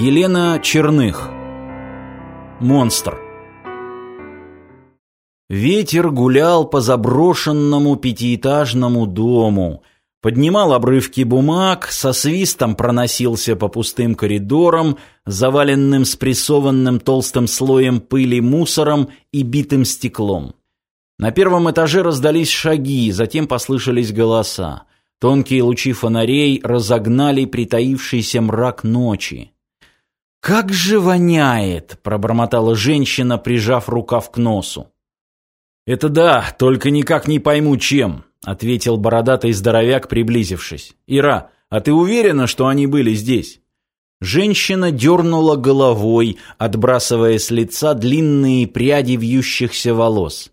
Елена Черных. Монстр. Ветер гулял по заброшенному пятиэтажному дому, поднимал обрывки бумаг, со свистом проносился по пустым коридорам, заваленным спрессованным толстым слоем пыли мусором и битым стеклом. На первом этаже раздались шаги, затем послышались голоса. Тонкие лучи фонарей разогнали притаившийся мрак ночи. «Как же воняет!» — пробормотала женщина, прижав рукав к носу. «Это да, только никак не пойму, чем», — ответил бородатый здоровяк, приблизившись. «Ира, а ты уверена, что они были здесь?» Женщина дернула головой, отбрасывая с лица длинные пряди вьющихся волос.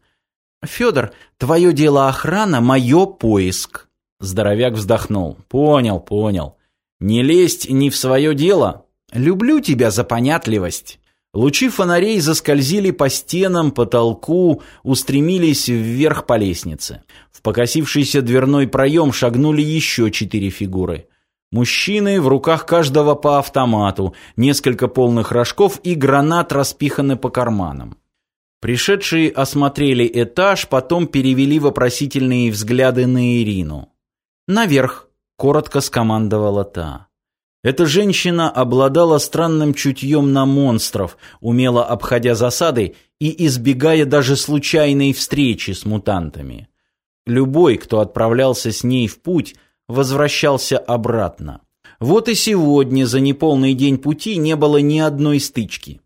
«Федор, твое дело охрана, мое поиск». Здоровяк вздохнул. «Понял, понял. Не лезть не в свое дело, Люблю тебя за понятливость. Лучи фонарей заскользили по стенам, потолку, устремились вверх по лестнице. В покосившийся дверной проем шагнули еще четыре фигуры. Мужчины, в руках каждого по автомату, несколько полных рожков и гранат распиханы по карманам. Пришедшие осмотрели этаж, потом перевели вопросительные взгляды на Ирину. «Наверх!» — коротко скомандовала та. Эта женщина обладала странным чутьем на монстров, умело обходя засады и избегая даже случайной встречи с мутантами. Любой, кто отправлялся с ней в путь, возвращался обратно. Вот и сегодня за неполный день пути не было ни одной стычки.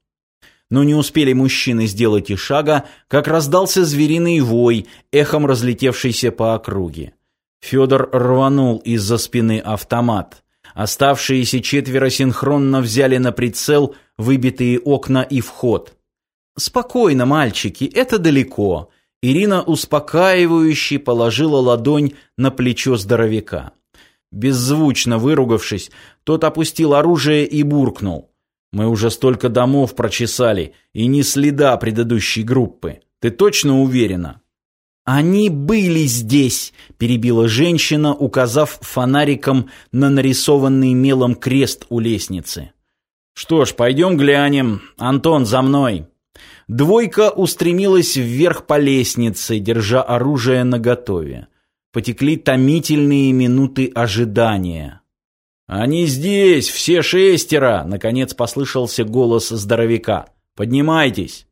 Но не успели мужчины сделать и шага, как раздался звериный вой, эхом разлетевшийся по округе. Федор рванул из-за спины автомат. Оставшиеся четверо синхронно взяли на прицел выбитые окна и вход. «Спокойно, мальчики, это далеко». Ирина успокаивающе положила ладонь на плечо здоровяка. Беззвучно выругавшись, тот опустил оружие и буркнул. «Мы уже столько домов прочесали, и ни следа предыдущей группы. Ты точно уверена?» «Они были здесь!» – перебила женщина, указав фонариком на нарисованный мелом крест у лестницы. «Что ж, пойдем глянем. Антон, за мной!» Двойка устремилась вверх по лестнице, держа оружие наготове. Потекли томительные минуты ожидания. «Они здесь, все шестеро!» — наконец послышался голос здоровяка. «Поднимайтесь!»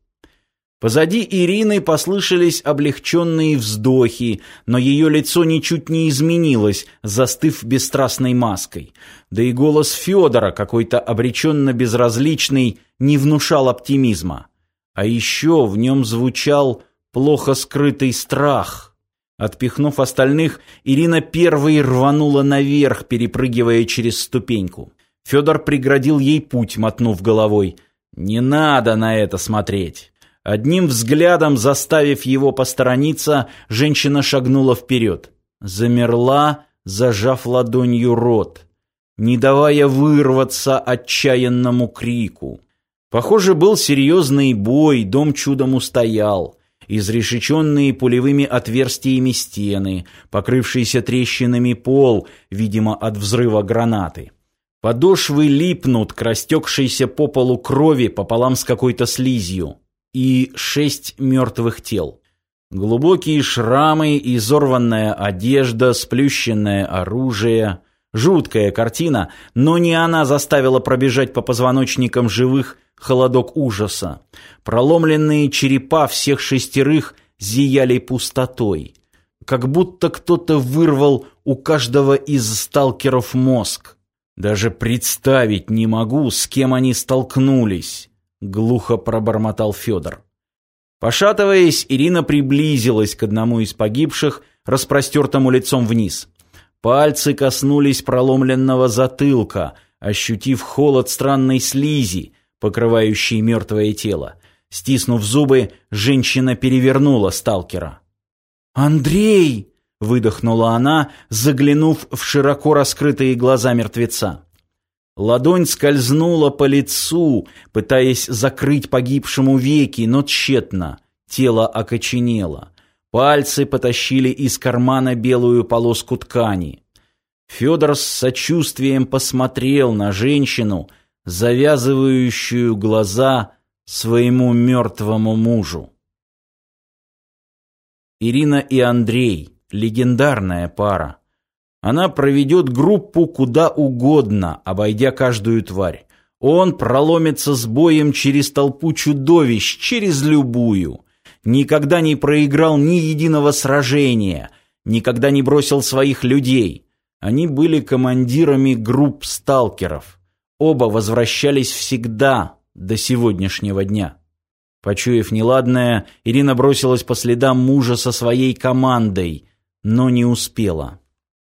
Позади Ирины послышались облегченные вздохи, но ее лицо ничуть не изменилось, застыв бесстрастной маской. Да и голос Федора, какой-то обреченно безразличный, не внушал оптимизма. А еще в нем звучал плохо скрытый страх. Отпихнув остальных, Ирина первой рванула наверх, перепрыгивая через ступеньку. Федор преградил ей путь, мотнув головой. «Не надо на это смотреть!» Одним взглядом заставив его посторониться, женщина шагнула вперед. Замерла, зажав ладонью рот, не давая вырваться отчаянному крику. Похоже, был серьезный бой, дом чудом устоял. Изрешеченные пулевыми отверстиями стены, покрывшийся трещинами пол, видимо, от взрыва гранаты. Подошвы липнут к растекшейся по полу крови пополам с какой-то слизью и шесть мертвых тел. Глубокие шрамы, изорванная одежда, сплющенное оружие. Жуткая картина, но не она заставила пробежать по позвоночникам живых холодок ужаса. Проломленные черепа всех шестерых зияли пустотой. Как будто кто-то вырвал у каждого из сталкеров мозг. Даже представить не могу, с кем они столкнулись глухо пробормотал Федор. Пошатываясь, Ирина приблизилась к одному из погибших, распростертому лицом вниз. Пальцы коснулись проломленного затылка, ощутив холод странной слизи, покрывающей мертвое тело. Стиснув зубы, женщина перевернула сталкера. «Андрей!» — выдохнула она, заглянув в широко раскрытые глаза мертвеца. Ладонь скользнула по лицу, пытаясь закрыть погибшему веки, но тщетно. Тело окоченело. Пальцы потащили из кармана белую полоску ткани. Федор с сочувствием посмотрел на женщину, завязывающую глаза своему мертвому мужу. Ирина и Андрей – легендарная пара. Она проведет группу куда угодно, обойдя каждую тварь. Он проломится с боем через толпу чудовищ, через любую. Никогда не проиграл ни единого сражения, никогда не бросил своих людей. Они были командирами групп сталкеров. Оба возвращались всегда до сегодняшнего дня. Почуяв неладное, Ирина бросилась по следам мужа со своей командой, но не успела.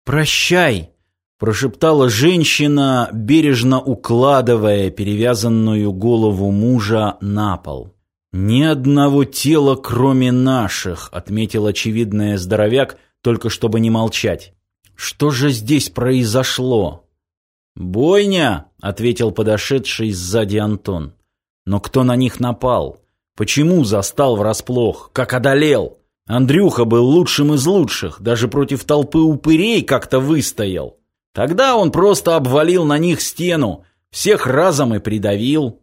«Прощай!» – прошептала женщина, бережно укладывая перевязанную голову мужа на пол. «Ни одного тела, кроме наших», — отметил очевидный здоровяк, только чтобы не молчать. «Что же здесь произошло?» «Бойня», — ответил подошедший сзади Антон. «Но кто на них напал? Почему застал врасплох? Как одолел? Андрюха был лучшим из лучших, даже против толпы упырей как-то выстоял. Тогда он просто обвалил на них стену, всех разом и придавил».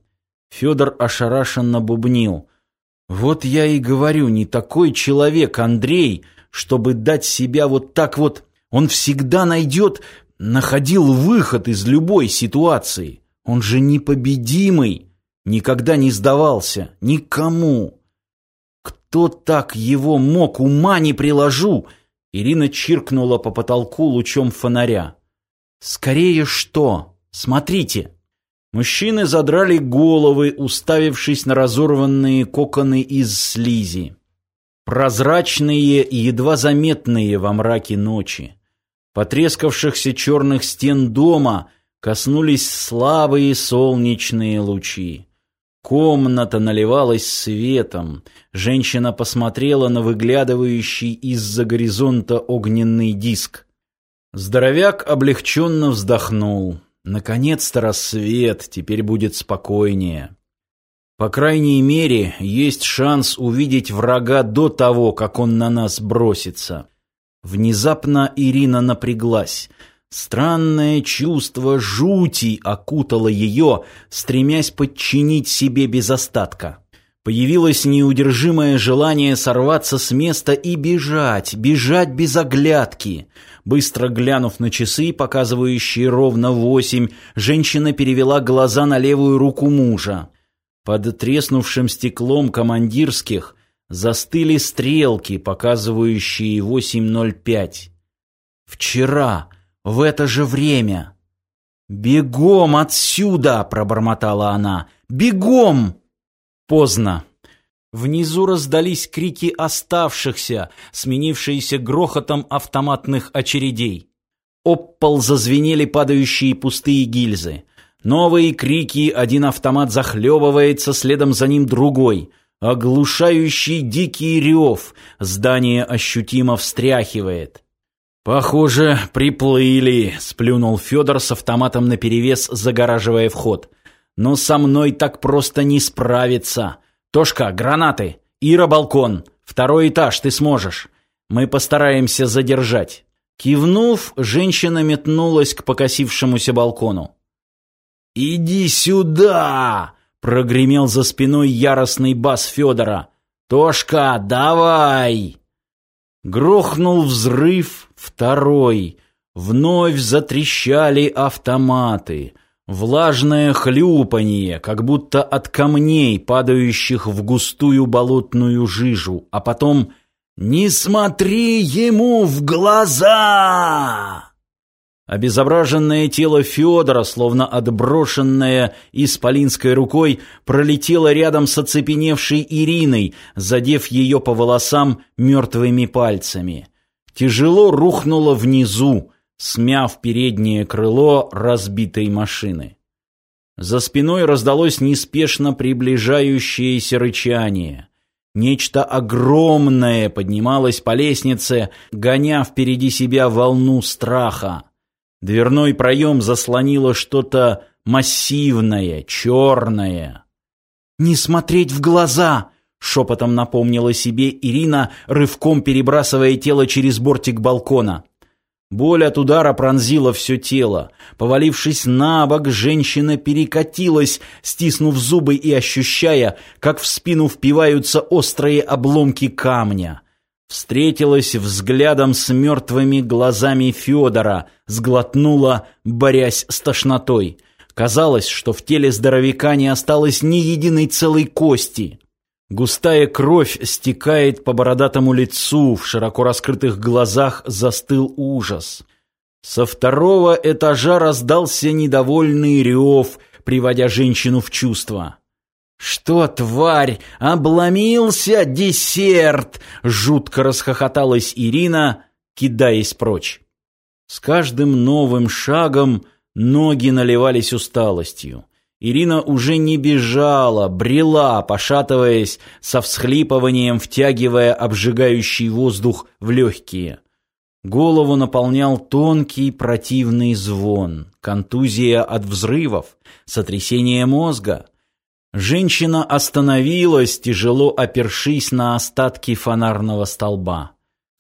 Федор ошарашенно бубнил. «Вот я и говорю, не такой человек, Андрей, чтобы дать себя вот так вот. Он всегда найдет, находил выход из любой ситуации. Он же непобедимый, никогда не сдавался, никому. Кто так его мог, ума не приложу!» Ирина чиркнула по потолку лучом фонаря. «Скорее что? Смотрите!» Мужчины задрали головы, уставившись на разорванные коконы из слизи. Прозрачные и едва заметные во мраке ночи. Потрескавшихся черных стен дома коснулись слабые солнечные лучи. Комната наливалась светом. Женщина посмотрела на выглядывающий из-за горизонта огненный диск. Здоровяк облегченно вздохнул. Наконец-то рассвет, теперь будет спокойнее. По крайней мере, есть шанс увидеть врага до того, как он на нас бросится. Внезапно Ирина напряглась. Странное чувство жути окутало ее, стремясь подчинить себе без остатка. Появилось неудержимое желание сорваться с места и бежать, бежать без оглядки. Быстро глянув на часы, показывающие ровно восемь, женщина перевела глаза на левую руку мужа. Под треснувшим стеклом командирских застыли стрелки, показывающие 8.05. «Вчера, в это же время!» «Бегом отсюда!» — пробормотала она. «Бегом!» Поздно. Внизу раздались крики оставшихся, сменившиеся грохотом автоматных очередей. Об пол зазвенели падающие пустые гильзы. Новые крики, один автомат захлебывается, следом за ним другой. Оглушающий дикий рев, здание ощутимо встряхивает. «Похоже, приплыли», — сплюнул Федор с автоматом наперевес, загораживая вход. Но со мной так просто не справиться. Тошка, гранаты. Ира, балкон. Второй этаж, ты сможешь. Мы постараемся задержать. Кивнув, женщина метнулась к покосившемуся балкону. «Иди сюда!» — прогремел за спиной яростный бас Федора. «Тошка, давай!» Грохнул взрыв второй. Вновь затрещали автоматы — Влажное хлюпанье, как будто от камней, падающих в густую болотную жижу, а потом «Не смотри ему в глаза!» Обезображенное тело Федора, словно отброшенное исполинской рукой, пролетело рядом с оцепеневшей Ириной, задев ее по волосам мертвыми пальцами. Тяжело рухнуло внизу, смяв переднее крыло разбитой машины. За спиной раздалось неспешно приближающееся рычание. Нечто огромное поднималось по лестнице, гоня впереди себя волну страха. Дверной проем заслонило что-то массивное, черное. «Не смотреть в глаза!» — шепотом напомнила себе Ирина, рывком перебрасывая тело через бортик балкона. Боль от удара пронзила все тело. Повалившись на бок, женщина перекатилась, стиснув зубы и ощущая, как в спину впиваются острые обломки камня. Встретилась взглядом с мертвыми глазами Федора, сглотнула, борясь с тошнотой. Казалось, что в теле здоровяка не осталось ни единой целой кости. Густая кровь стекает по бородатому лицу, в широко раскрытых глазах застыл ужас. Со второго этажа раздался недовольный рев, приводя женщину в чувство. «Что, тварь, обломился десерт!» — жутко расхохоталась Ирина, кидаясь прочь. С каждым новым шагом ноги наливались усталостью. Ирина уже не бежала, брела, пошатываясь, со всхлипыванием втягивая обжигающий воздух в легкие. Голову наполнял тонкий противный звон, контузия от взрывов, сотрясение мозга. Женщина остановилась, тяжело опершись на остатки фонарного столба.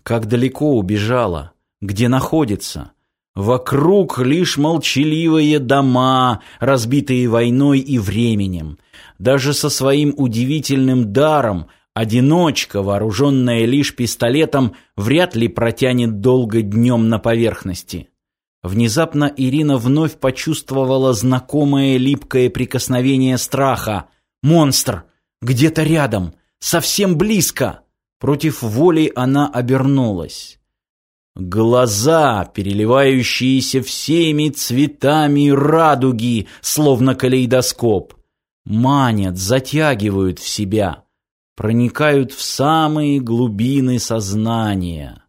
Как далеко убежала? Где находится? Вокруг лишь молчаливые дома, разбитые войной и временем. Даже со своим удивительным даром одиночка, вооруженная лишь пистолетом, вряд ли протянет долго днем на поверхности. Внезапно Ирина вновь почувствовала знакомое липкое прикосновение страха. «Монстр! Где-то рядом! Совсем близко!» Против воли она обернулась. Глаза, переливающиеся всеми цветами радуги, словно калейдоскоп, манят, затягивают в себя, проникают в самые глубины сознания.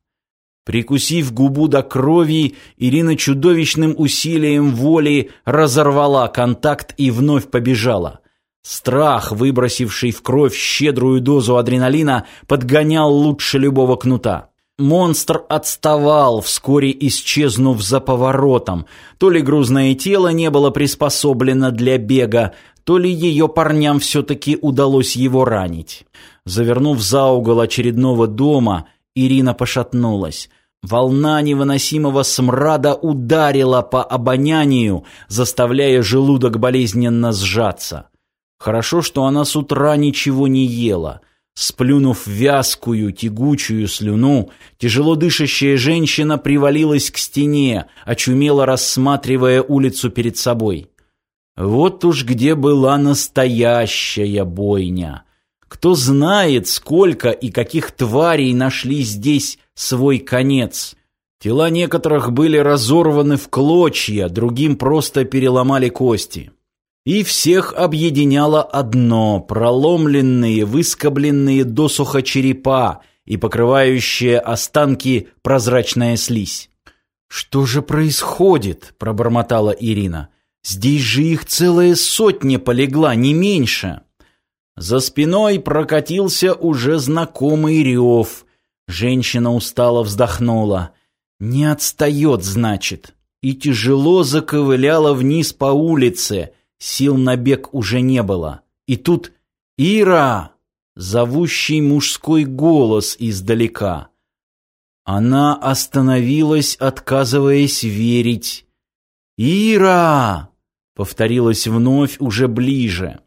Прикусив губу до крови, Ирина чудовищным усилием воли разорвала контакт и вновь побежала. Страх, выбросивший в кровь щедрую дозу адреналина, подгонял лучше любого кнута. Монстр отставал, вскоре исчезнув за поворотом. То ли грузное тело не было приспособлено для бега, то ли ее парням все-таки удалось его ранить. Завернув за угол очередного дома, Ирина пошатнулась. Волна невыносимого смрада ударила по обонянию, заставляя желудок болезненно сжаться. Хорошо, что она с утра ничего не ела. Сплюнув вязкую, тягучую слюну, тяжело дышащая женщина привалилась к стене, очумело рассматривая улицу перед собой. Вот уж где была настоящая бойня. Кто знает, сколько и каких тварей нашли здесь свой конец. Тела некоторых были разорваны в клочья, другим просто переломали кости. И всех объединяло одно – проломленные, выскобленные досуха черепа и покрывающие останки прозрачная слизь. «Что же происходит?» – пробормотала Ирина. «Здесь же их целая сотня полегла, не меньше». За спиной прокатился уже знакомый рев. Женщина устало вздохнула. «Не отстает, значит». И тяжело заковыляла вниз по улице – Сил на бег уже не было. И тут «Ира!» Зовущий мужской голос издалека. Она остановилась, отказываясь верить. «Ира!» Повторилось вновь уже ближе.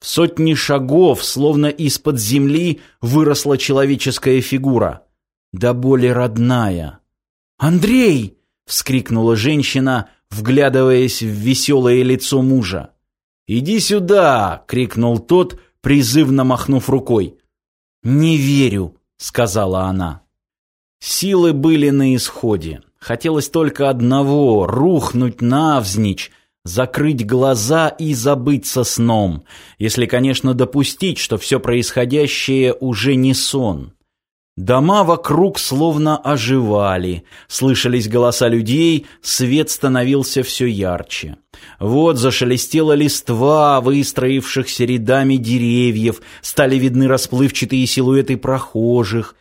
В сотни шагов, словно из-под земли, выросла человеческая фигура. Да более родная. «Андрей!» — вскрикнула женщина, вглядываясь в веселое лицо мужа. «Иди сюда!» — крикнул тот, призывно махнув рукой. «Не верю», — сказала она. Силы были на исходе. Хотелось только одного — рухнуть навзничь, закрыть глаза и забыться сном, если, конечно, допустить, что все происходящее уже не сон. Дома вокруг словно оживали, слышались голоса людей, свет становился все ярче. Вот зашелестела листва выстроившихся рядами деревьев, стали видны расплывчатые силуэты прохожих,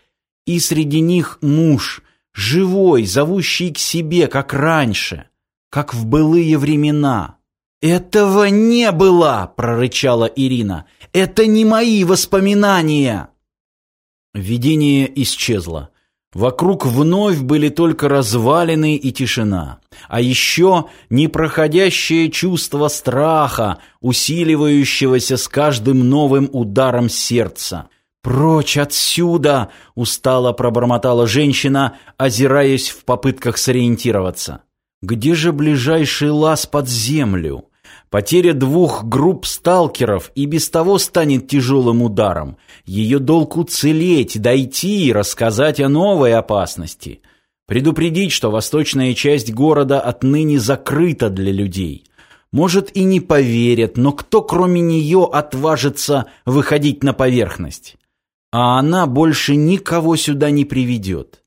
и среди них муж, живой, зовущий к себе, как раньше, как в былые времена. «Этого не было!» — прорычала Ирина. «Это не мои воспоминания!» Видение исчезло. Вокруг вновь были только развалины и тишина. А еще непроходящее чувство страха, усиливающегося с каждым новым ударом сердца. «Прочь отсюда!» — устало пробормотала женщина, озираясь в попытках сориентироваться. «Где же ближайший лаз под землю?» Потеря двух групп сталкеров и без того станет тяжелым ударом. Ее долг уцелеть, дойти и рассказать о новой опасности. Предупредить, что восточная часть города отныне закрыта для людей. Может и не поверят, но кто кроме нее отважится выходить на поверхность? А она больше никого сюда не приведет.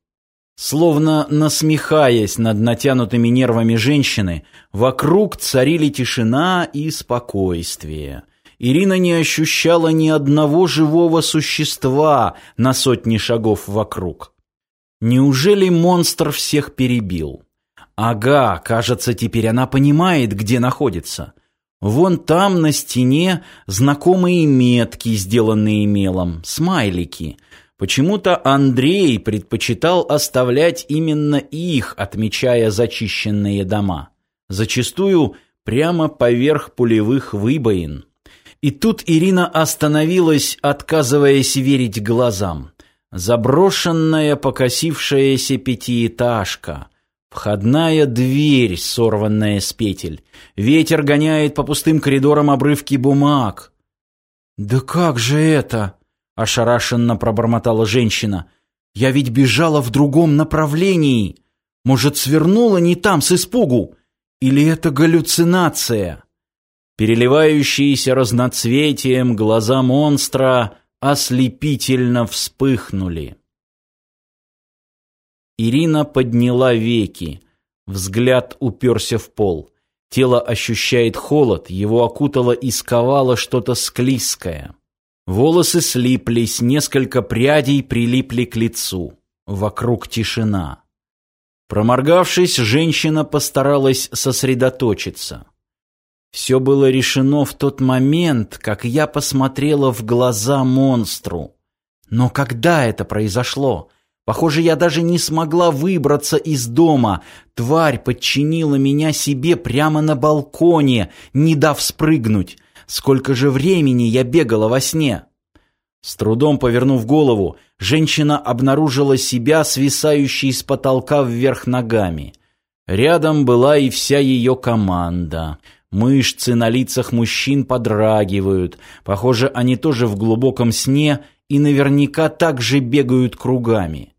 Словно насмехаясь над натянутыми нервами женщины, вокруг царили тишина и спокойствие. Ирина не ощущала ни одного живого существа на сотни шагов вокруг. Неужели монстр всех перебил? Ага, кажется, теперь она понимает, где находится. Вон там на стене знакомые метки, сделанные мелом, смайлики — Почему-то Андрей предпочитал оставлять именно их, отмечая зачищенные дома. Зачастую прямо поверх пулевых выбоин. И тут Ирина остановилась, отказываясь верить глазам. Заброшенная, покосившаяся пятиэтажка. Входная дверь, сорванная с петель. Ветер гоняет по пустым коридорам обрывки бумаг. «Да как же это?» — ошарашенно пробормотала женщина. «Я ведь бежала в другом направлении. Может, свернула не там с испугу? Или это галлюцинация?» Переливающиеся разноцветием глаза монстра ослепительно вспыхнули. Ирина подняла веки. Взгляд уперся в пол. Тело ощущает холод, его окутало и сковало что-то склизкое. Волосы слиплись, несколько прядей прилипли к лицу. Вокруг тишина. Проморгавшись, женщина постаралась сосредоточиться. Все было решено в тот момент, как я посмотрела в глаза монстру. Но когда это произошло? Похоже, я даже не смогла выбраться из дома. Тварь подчинила меня себе прямо на балконе, не дав спрыгнуть. Сколько же времени я бегала во сне? С трудом повернув голову, женщина обнаружила себя свисающей с потолка вверх ногами. Рядом была и вся ее команда. Мышцы на лицах мужчин подрагивают. Похоже, они тоже в глубоком сне и наверняка также бегают кругами.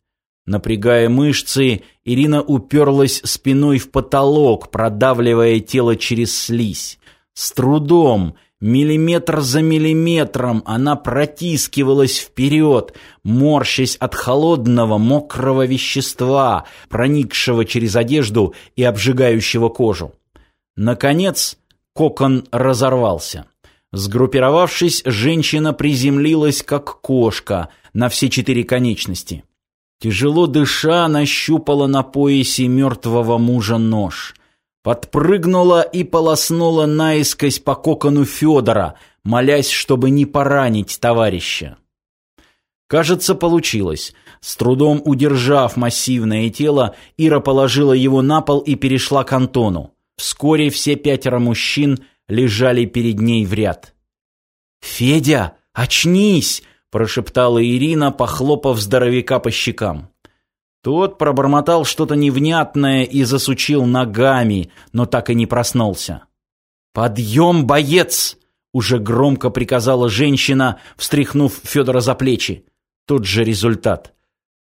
Напрягая мышцы, Ирина уперлась спиной в потолок, продавливая тело через слизь. С трудом, Миллиметр за миллиметром она протискивалась вперед, морщась от холодного, мокрого вещества, проникшего через одежду и обжигающего кожу. Наконец, кокон разорвался. Сгруппировавшись, женщина приземлилась, как кошка, на все четыре конечности. Тяжело дыша, нащупала на поясе мертвого мужа нож — подпрыгнула и полоснула наискось по кокону Федора, молясь, чтобы не поранить товарища. Кажется, получилось. С трудом удержав массивное тело, Ира положила его на пол и перешла к Антону. Вскоре все пятеро мужчин лежали перед ней в ряд. «Федя, очнись!» – прошептала Ирина, похлопав здоровяка по щекам. Тот пробормотал что-то невнятное и засучил ногами, но так и не проснулся. «Подъем, боец!» — уже громко приказала женщина, встряхнув Федора за плечи. Тот же результат.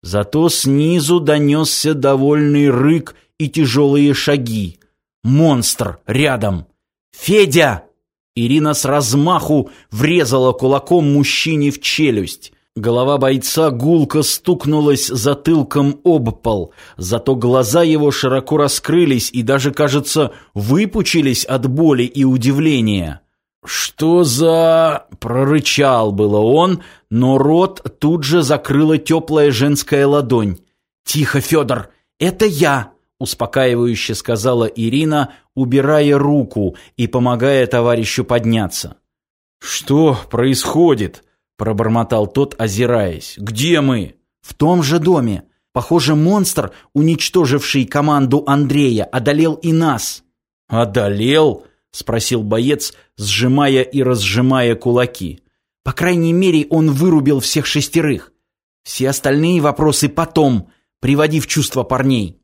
Зато снизу донесся довольный рык и тяжелые шаги. Монстр рядом. «Федя!» Ирина с размаху врезала кулаком мужчине в челюсть. Голова бойца гулко стукнулась затылком об пол, зато глаза его широко раскрылись и даже, кажется, выпучились от боли и удивления. «Что за...» — прорычал было он, но рот тут же закрыла теплая женская ладонь. «Тихо, Федор, это я!» — успокаивающе сказала Ирина, убирая руку и помогая товарищу подняться. «Что происходит?» Пробормотал тот, озираясь. Где мы? В том же доме. Похоже, монстр, уничтоживший команду Андрея, одолел и нас». «Одолел?» — спросил боец, сжимая и разжимая кулаки. «По крайней мере, он вырубил всех шестерых. Все остальные вопросы потом, приводи в чувство парней».